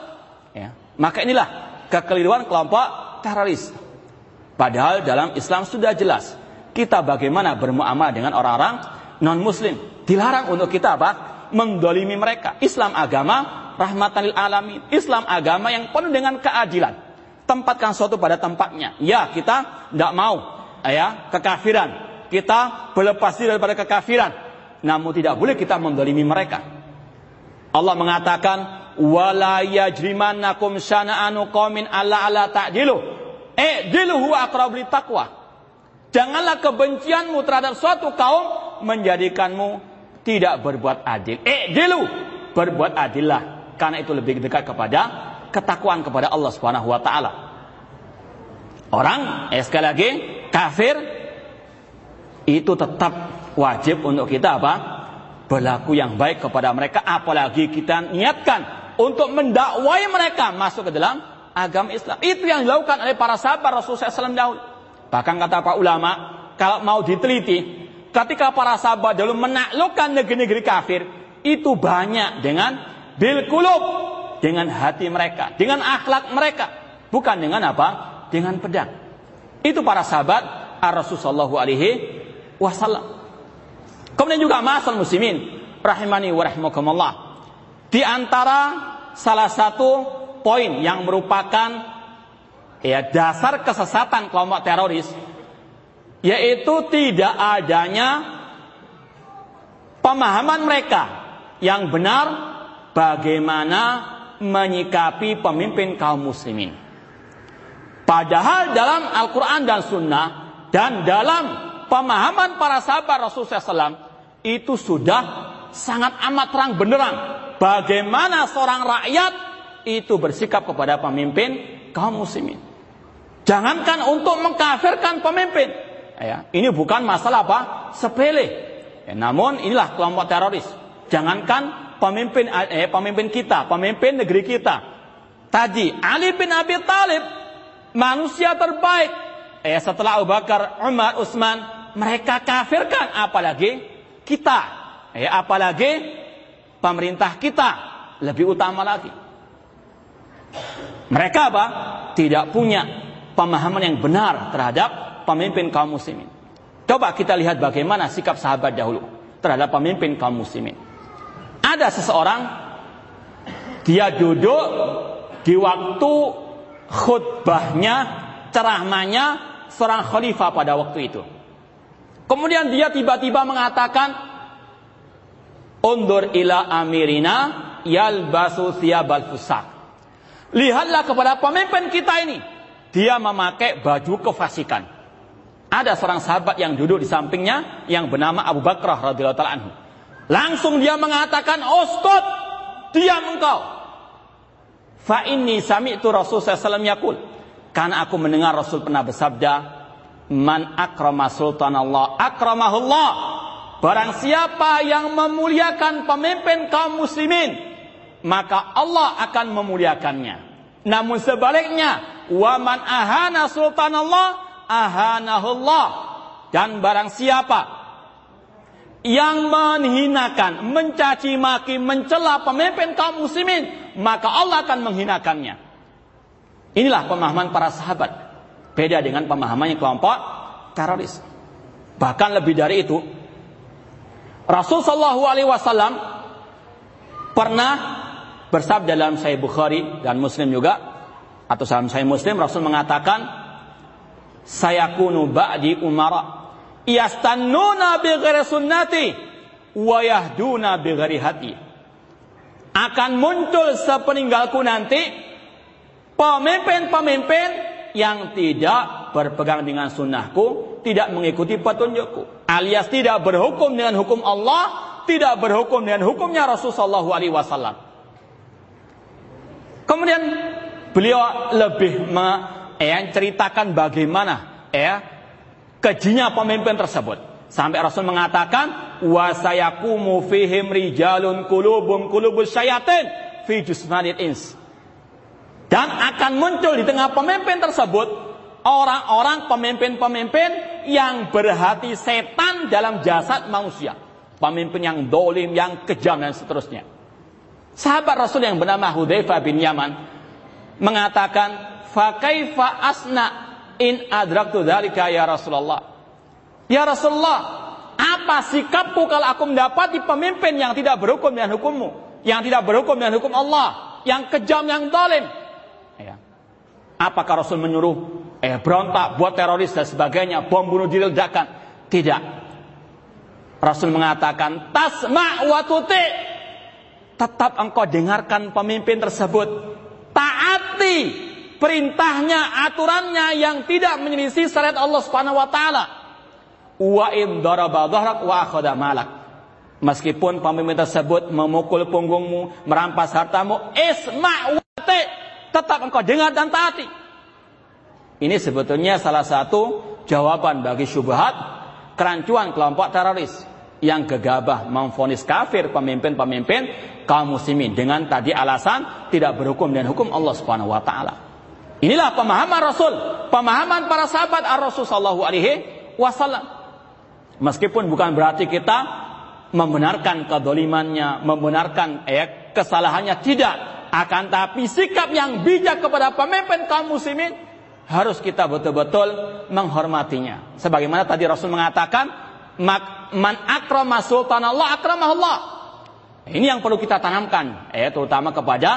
Ya. Maka inilah kekeliruan kelompok teroris. Padahal dalam Islam sudah jelas kita bagaimana bermuamalah dengan orang-orang non muslim. Dilarang untuk kita apa? mendolimi mereka. Islam agama rahmatan lil alamin. Islam agama yang penuh dengan keadilan. Tempatkan suatu pada tempatnya. Ya, kita tidak mau ya kekafiran. Kita berlepas diri daripada kekafiran. Namun tidak boleh kita mendolimi mereka. Allah mengatakan wala yajrimannakum syana'anu qaumin alla ala ta'dilu. Eh, dilu huwa aqrabu taqwa. Janganlah kebencianmu terhadap suatu kaum menjadikanmu tidak berbuat adil. Eh, dilu berbuat adillah karena itu lebih dekat kepada ketakwaan kepada Allah Subhanahu wa taala. Orang eh, sekali lagi kafir itu tetap wajib untuk kita apa? Berlaku yang baik kepada mereka apalagi kita niatkan untuk mendakwai mereka masuk ke dalam agama Islam. Itu yang dilakukan oleh para sahabat Rasulullah SAW dahulu. Bahkan kata para ulama, kalau mau diteliti, ketika para sahabat dahulu menaklukkan negeri-negeri kafir, itu banyak dengan bil kulub, dengan hati mereka, dengan akhlak mereka, bukan dengan apa? Dengan pedang. Itu para sahabat Rasulullah alaihi wasallam. Kemudian juga masal muslimin rahimani wa rahimakumullah. Di antara salah satu poin yang merupakan ya dasar kesesatan kelompok teroris yaitu tidak adanya pemahaman mereka yang benar bagaimana menyikapi pemimpin kaum muslimin. Padahal dalam Al-Quran dan Sunnah dan dalam pemahaman para sahabat Rasulullah SAW itu sudah sangat amat terang benderang bagaimana seorang rakyat itu bersikap kepada pemimpin kaum muslimin. Jangankan untuk mengkafirkan pemimpin, Ya, ini bukan masalah apa? Sepele. Ya, namun inilah kelompok teroris. Jangankan pemimpin eh, pemimpin kita, pemimpin negeri kita. Tadi Ali bin Abi Thalib manusia terbaik. Eh, setelah Abu Bakar, Umar, Utsman, mereka kafirkan apalagi kita. Eh, apalagi pemerintah kita lebih utama lagi. Mereka apa? Tidak punya pemahaman yang benar terhadap pemimpin kaum muslimin. Coba kita lihat bagaimana sikap sahabat dahulu terhadap pemimpin kaum muslimin. Ada seseorang dia duduk di waktu khutbahnya, ceramahnya seorang khalifah pada waktu itu. Kemudian dia tiba-tiba mengatakan, Undur ila amirina yalbasu thiyabal fusak. Lihatlah kepada pemimpin kita ini. Dia memakai baju kefasikan. Ada seorang sahabat yang duduk di sampingnya yang bernama Abu Bakrah radhiyallahu taala anhu. Langsung dia mengatakan, "Uskut, diam engkau." Fa inni sami'tu Rasul sallallahu yakul. Karena aku mendengar Rasul pernah bersabda, "Man akrama sultanallah akramahullah." Barang siapa yang memuliakan pemimpin kaum muslimin, maka Allah akan memuliakannya. Namun sebaliknya, wa man ahana sultanallah ahanahullah dan barang siapa yang menghinakan, mencaci maki, mencela pemimpin kaum muslimin, maka Allah akan menghinakannya. Inilah pemahaman para sahabat. Beda dengan pemahamannya kelompok teroris. Bahkan lebih dari itu, Rasul Shallallahu Alaihi Wasallam pernah bersabda dalam Sahih Bukhari dan Muslim juga atau dalam Sahih Muslim Rasul mengatakan sayakunu ba'di umara yastannuna bighairi sunnati wa yahduna bighairi hati akan muncul sepeninggalku nanti pemimpin-pemimpin yang tidak berpegang dengan sunnahku, tidak mengikuti petunjukku, alias tidak berhukum dengan hukum Allah, tidak berhukum dengan hukumnya Rasulullah SAW. Kemudian beliau lebih ya, ceritakan bagaimana ya kejinya pemimpin tersebut. Sampai Rasul mengatakan, wa sayakumu fihim rijalun kulubum kulubus syayatin fi jusmanil ins. Dan akan muncul di tengah pemimpin tersebut orang-orang pemimpin-pemimpin yang berhati setan dalam jasad manusia. Pemimpin yang dolim, yang kejam dan seterusnya. Sahabat Rasul yang bernama Hudzaifah bin Yaman mengatakan fakaifa asna in adraktu dzalika ya Rasulullah. Ya Rasulullah, apa sikapku kalau aku mendapati pemimpin yang tidak berhukum dengan hukummu, yang tidak berhukum dengan hukum Allah, yang kejam, yang dolim? Ya. Apakah Rasul menyuruh eh berontak, buat teroris dan sebagainya, bom bunuh diri ledakan? Tidak. Rasul mengatakan, tasma wa tuti. Tetap engkau dengarkan pemimpin tersebut. Taati perintahnya, aturannya yang tidak menyelisih syariat Allah Subhanahu wa taala. Wa in daraba wa malak. Meskipun pemimpin tersebut memukul punggungmu, merampas hartamu, isma' wa tetap engkau dengar dan taati. Ini sebetulnya salah satu jawaban bagi syubhat kerancuan kelompok teroris yang gegabah memfonis kafir pemimpin-pemimpin kaum muslimin dengan tadi alasan tidak berhukum dengan hukum Allah Subhanahu wa taala. Inilah pemahaman Rasul, pemahaman para sahabat Ar-Rasul sallallahu alaihi wasallam. Meskipun bukan berarti kita membenarkan kedolimannya, membenarkan eh, kesalahannya tidak. Akan tapi sikap yang bijak kepada pemimpin kaum muslimin harus kita betul-betul menghormatinya. Sebagaimana tadi Rasul mengatakan, man akrama sultan Allah. Ini yang perlu kita tanamkan, eh, terutama kepada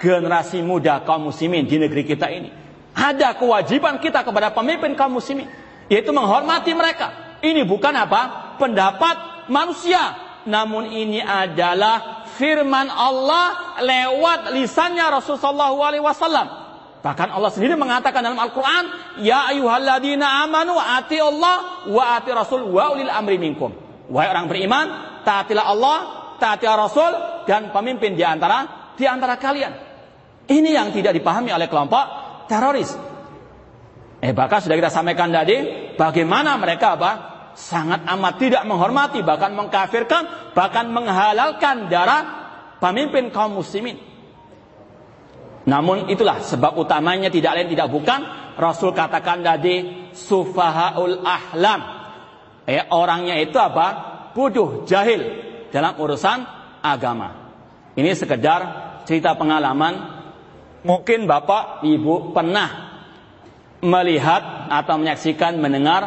generasi muda kaum muslimin di negeri kita ini. Ada kewajiban kita kepada pemimpin kaum muslimin, yaitu menghormati mereka. Ini bukan apa? Pendapat manusia, namun ini adalah firman Allah lewat lisannya Rasulullah SAW. Bahkan Allah sendiri mengatakan dalam Al-Quran, Ya ayuhalladina amanu ati Allah wa ati Rasul wa ulil amri minkum. Wahai orang beriman, taatilah Allah, taatilah Rasul, dan pemimpin di antara di antara kalian. Ini yang tidak dipahami oleh kelompok teroris. Eh bahkan sudah kita sampaikan tadi, bagaimana mereka apa? Sangat amat tidak menghormati, bahkan mengkafirkan, bahkan menghalalkan darah pemimpin kaum muslimin. Namun itulah sebab utamanya tidak lain tidak bukan Rasul katakan tadi sufahaul ahlam. Eh orangnya itu apa? Bodoh, jahil dalam urusan agama. Ini sekedar cerita pengalaman Mungkin Bapak, Ibu pernah melihat atau menyaksikan, mendengar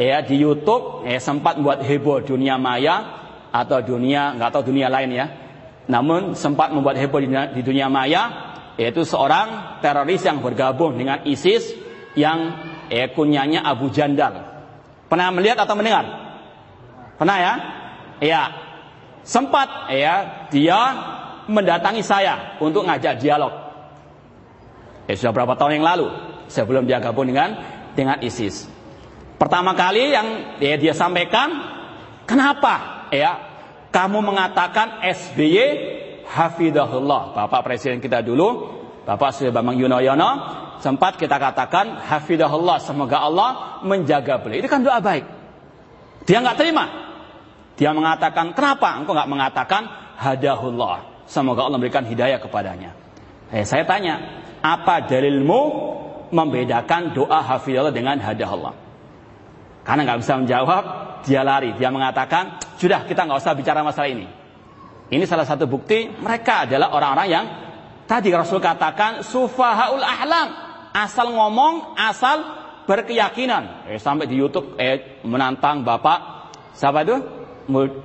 ya di YouTube ya sempat membuat heboh dunia maya atau dunia nggak tahu dunia lain ya. Namun sempat membuat heboh di dunia maya yaitu seorang teroris yang bergabung dengan ISIS yang ya, kunyanya Abu Jandal. Pernah melihat atau mendengar? Pernah ya? Ya. Sempat ya dia mendatangi saya untuk ngajak dialog. Ya sudah berapa tahun yang lalu sebelum dia gabung dengan dengan ISIS. Pertama kali yang ya, dia sampaikan, kenapa ya kamu mengatakan SBY hafidahullah, Bapak Presiden kita dulu, Bapak Surya Bambang Yudhoyono, sempat kita katakan hafidahullah, semoga Allah menjaga beliau. Itu kan doa baik. Dia nggak terima. Dia mengatakan, kenapa engkau nggak mengatakan hadahullah, semoga Allah memberikan hidayah kepadanya. Eh, saya tanya, apa dalilmu membedakan doa hafizullah dengan hadah Allah? Karena nggak bisa menjawab, dia lari. Dia mengatakan, sudah kita nggak usah bicara masalah ini. Ini salah satu bukti mereka adalah orang-orang yang tadi Rasul katakan sufahaul ahlam, asal ngomong, asal berkeyakinan. Eh, sampai di YouTube eh, menantang Bapak siapa itu?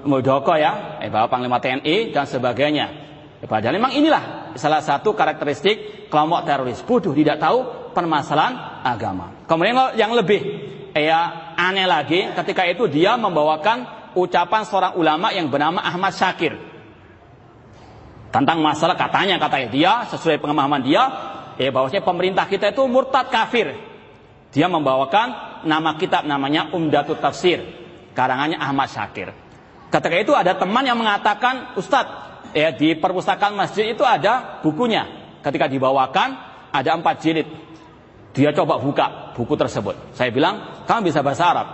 Muldoko ya, eh, Bapak Panglima TNI dan sebagainya. Eh, padahal memang inilah salah satu karakteristik kelompok teroris. Bodoh, tidak tahu permasalahan agama. Kemudian yang lebih ya aneh lagi ketika itu dia membawakan ucapan seorang ulama yang bernama Ahmad Syakir. Tentang masalah katanya katanya dia sesuai pengemahaman dia ya bahwasanya pemerintah kita itu murtad kafir. Dia membawakan nama kitab namanya Umdatut Tafsir karangannya Ahmad Syakir. Ketika itu ada teman yang mengatakan, Ustadz, ya di perpustakaan masjid itu ada bukunya. Ketika dibawakan ada empat jilid. Dia coba buka buku tersebut. Saya bilang, kamu bisa bahasa Arab?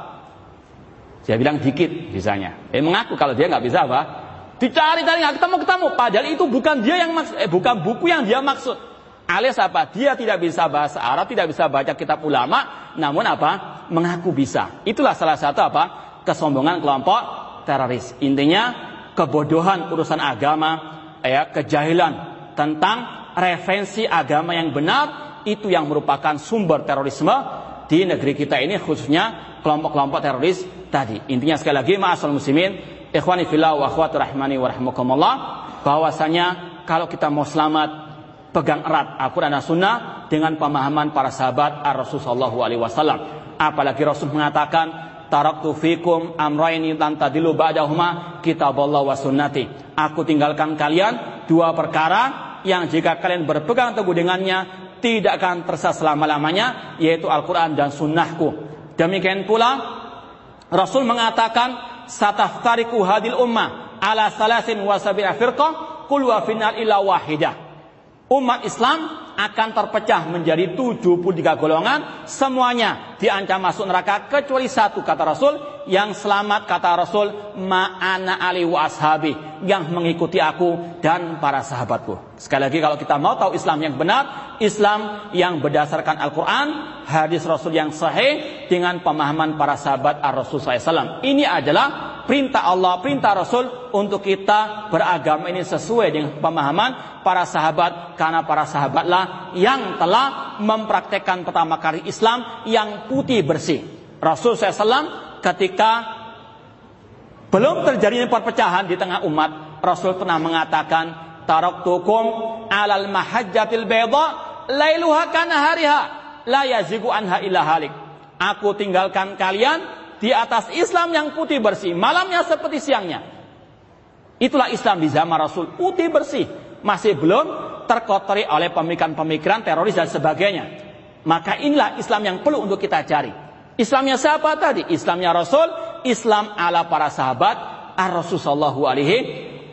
Saya bilang dikit bisanya. Eh mengaku kalau dia nggak bisa apa? Dicari-cari nggak ketemu-ketemu. Padahal itu bukan dia yang maksud, eh bukan buku yang dia maksud. Alias apa? Dia tidak bisa bahasa Arab, tidak bisa baca kitab ulama, namun apa? Mengaku bisa. Itulah salah satu apa? Kesombongan kelompok teroris. Intinya kebodohan urusan agama, ya, kejahilan tentang referensi agama yang benar itu yang merupakan sumber terorisme di negeri kita ini khususnya kelompok-kelompok teroris tadi. Intinya sekali lagi ma'asal muslimin, ikhwani fillah wa akhwati rahmani wa rahmakumullah, bahwasanya kalau kita mau selamat pegang erat Al-Quran dan Sunnah dengan pemahaman para sahabat Ar-Rasul Sallallahu Alaihi Wasallam. Apalagi Rasul mengatakan taraktu fikum amraini lan tadilu ba'dahuma kitaballah wa sunnati. Aku tinggalkan kalian dua perkara yang jika kalian berpegang teguh dengannya tidak akan tersesat selama-lamanya yaitu Al-Qur'an dan sunnahku. Demikian pula Rasul mengatakan sataftariku hadil ummah ala salasin wa sab'ina firqah kul wa final illa wahidah. Umat Islam akan terpecah menjadi 73 golongan. Semuanya diancam masuk neraka kecuali satu kata Rasul. Yang selamat kata Rasul ma'ana ali wa ashabi yang mengikuti aku dan para sahabatku. Sekali lagi kalau kita mau tahu Islam yang benar Islam yang berdasarkan Al-Quran hadis Rasul yang sahih dengan pemahaman para sahabat Ar-Rasul SAW ini adalah perintah Allah perintah Rasul untuk kita beragama ini sesuai dengan pemahaman para sahabat karena para sahabatlah yang telah mempraktekkan pertama kali Islam yang putih bersih. Rasul SAW ketika belum terjadinya perpecahan di tengah umat, Rasul pernah mengatakan, "Taraktukum alal mahajjatil bayda lailuha kana hariha la yazigu anha illa halik." Aku tinggalkan kalian di atas Islam yang putih bersih, malamnya seperti siangnya. Itulah Islam di zaman Rasul, putih bersih masih belum terkotori oleh pemikiran-pemikiran teroris dan sebagainya. Maka inilah Islam yang perlu untuk kita cari. Islamnya siapa tadi? Islamnya Rasul, Islam ala para sahabat, Ar-Rasul sallallahu alaihi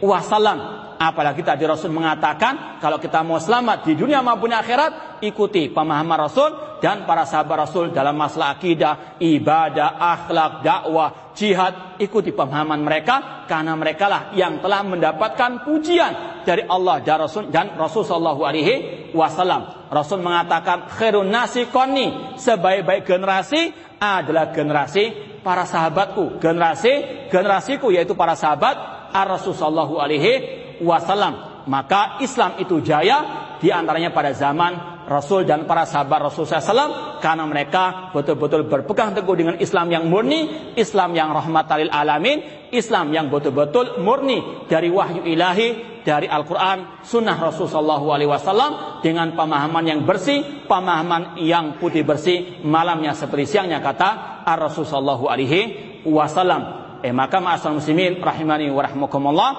wasallam. Apalagi tadi Rasul mengatakan kalau kita mau selamat di dunia maupun akhirat, ikuti pemahaman Rasul dan para sahabat Rasul dalam masalah akidah, ibadah, akhlak, dakwah, jihad. Ikuti pemahaman mereka karena mereka lah yang telah mendapatkan pujian dari Allah dan Rasul dan Rasul Shallallahu Alaihi Wasallam. Rasul mengatakan khairun nasi koni sebaik-baik generasi adalah generasi para sahabatku, generasi generasiku yaitu para sahabat Ar-Rasul Shallallahu Alaihi wasallam. Maka Islam itu jaya di antaranya pada zaman Rasul dan para sahabat Rasul SAW karena mereka betul-betul berpegang teguh dengan Islam yang murni, Islam yang rahmatalil alamin, Islam yang betul-betul murni dari wahyu ilahi, dari Al-Quran, Sunnah Rasul Alaihi Wasallam dengan pemahaman yang bersih, pemahaman yang putih bersih, malamnya seperti siangnya kata Ar Rasul Alaihi Wasallam. Eh maka ma'asal muslimin rahimani wa rahmukumullah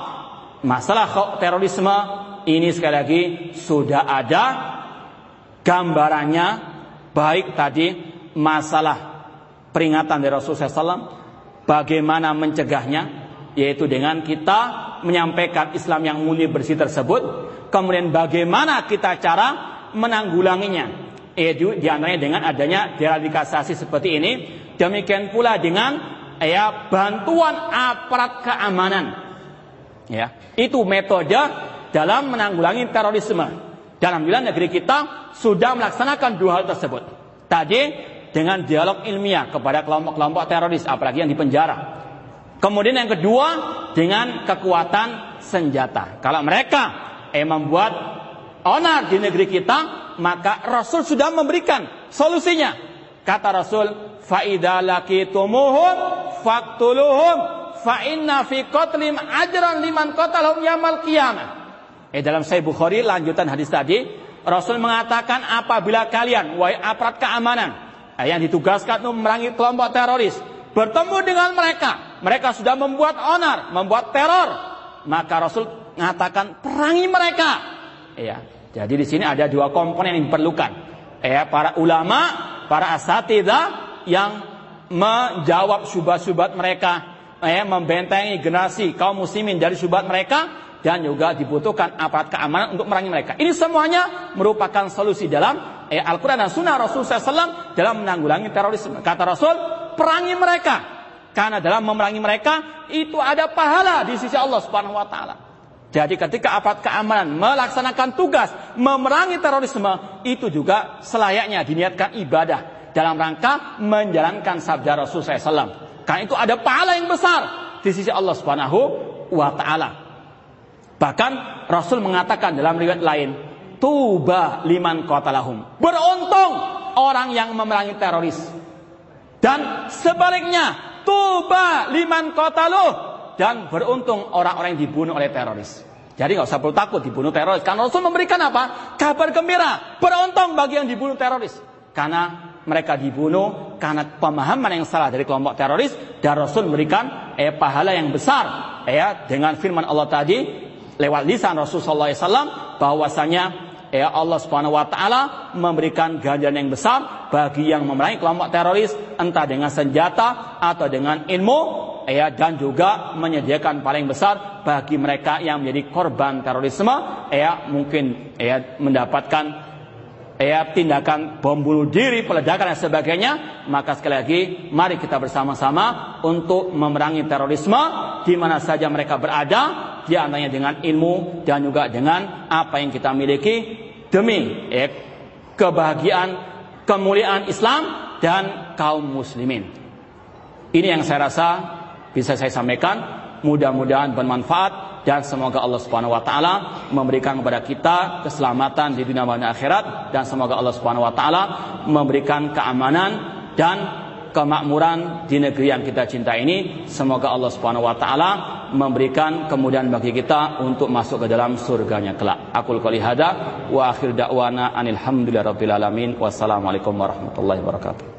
masalah terorisme ini sekali lagi sudah ada gambarannya baik tadi masalah peringatan dari Rasulullah SAW bagaimana mencegahnya yaitu dengan kita menyampaikan Islam yang mulia bersih tersebut kemudian bagaimana kita cara menanggulanginya. Yaitu di antaranya dengan adanya deradikalisasi seperti ini demikian pula dengan ya bantuan aparat keamanan Ya, itu metode dalam menanggulangi terorisme. Dalam wilayah negeri kita sudah melaksanakan dua hal tersebut. Tadi dengan dialog ilmiah kepada kelompok-kelompok teroris, apalagi yang di penjara. Kemudian yang kedua dengan kekuatan senjata. Kalau mereka eh membuat onar di negeri kita, maka Rasul sudah memberikan solusinya. Kata Rasul, "Faida lakitumuhum faktuluhum fa inna fi qatlim ajran liman qatalahum yamal qiyamah. Eh dalam Sahih Bukhari lanjutan hadis tadi, Rasul mengatakan apabila kalian wahai aparat keamanan eh, yang ditugaskan untuk memerangi kelompok teroris bertemu dengan mereka, mereka sudah membuat onar, membuat teror, maka Rasul mengatakan perangi mereka. Ya, jadi di sini ada dua komponen yang diperlukan. Ya, para ulama, para asatidah yang menjawab syubhat-syubhat mereka eh, membentengi generasi kaum muslimin dari syubhat mereka dan juga dibutuhkan aparat keamanan untuk merangi mereka. Ini semuanya merupakan solusi dalam eh, Al-Quran dan Sunnah Rasul SAW dalam menanggulangi terorisme. Kata Rasul, perangi mereka. Karena dalam memerangi mereka itu ada pahala di sisi Allah Subhanahu Wa Taala. Jadi ketika aparat keamanan melaksanakan tugas memerangi terorisme itu juga selayaknya diniatkan ibadah dalam rangka menjalankan sabda Rasul SAW. Karena itu ada pahala yang besar di sisi Allah Subhanahu wa taala. Bahkan Rasul mengatakan dalam riwayat lain, tuba liman qatalahum. Beruntung orang yang memerangi teroris. Dan sebaliknya, tuba liman qataluh dan beruntung orang-orang yang dibunuh oleh teroris. Jadi nggak usah perlu takut dibunuh teroris. Karena Rasul memberikan apa? Kabar gembira. Beruntung bagi yang dibunuh teroris. Karena mereka dibunuh karena pemahaman yang salah dari kelompok teroris dan Rasul memberikan eh, pahala yang besar ya dengan firman Allah tadi lewat lisan Rasulullah SAW bahwasanya ya Allah Subhanahu wa taala memberikan ganjaran yang besar bagi yang memerangi kelompok teroris entah dengan senjata atau dengan ilmu ya dan juga menyediakan paling besar bagi mereka yang menjadi korban terorisme ya mungkin ya mendapatkan ya tindakan bom bunuh diri, peledakan dan sebagainya, maka sekali lagi mari kita bersama-sama untuk memerangi terorisme di mana saja mereka berada, di antaranya dengan ilmu dan juga dengan apa yang kita miliki demi ya, kebahagiaan, kemuliaan Islam dan kaum muslimin. Ini yang saya rasa bisa saya sampaikan. Mudah-mudahan bermanfaat dan semoga Allah Subhanahu wa taala memberikan kepada kita keselamatan di dunia dan akhirat dan semoga Allah Subhanahu wa taala memberikan keamanan dan kemakmuran di negeri yang kita cinta ini semoga Allah Subhanahu wa taala memberikan kemudahan bagi kita untuk masuk ke dalam surganya kelak. Aku qouli hada wa akhir da'wana anil hamdulillahirabbil alamin wassalamualaikum warahmatullahi wabarakatuh.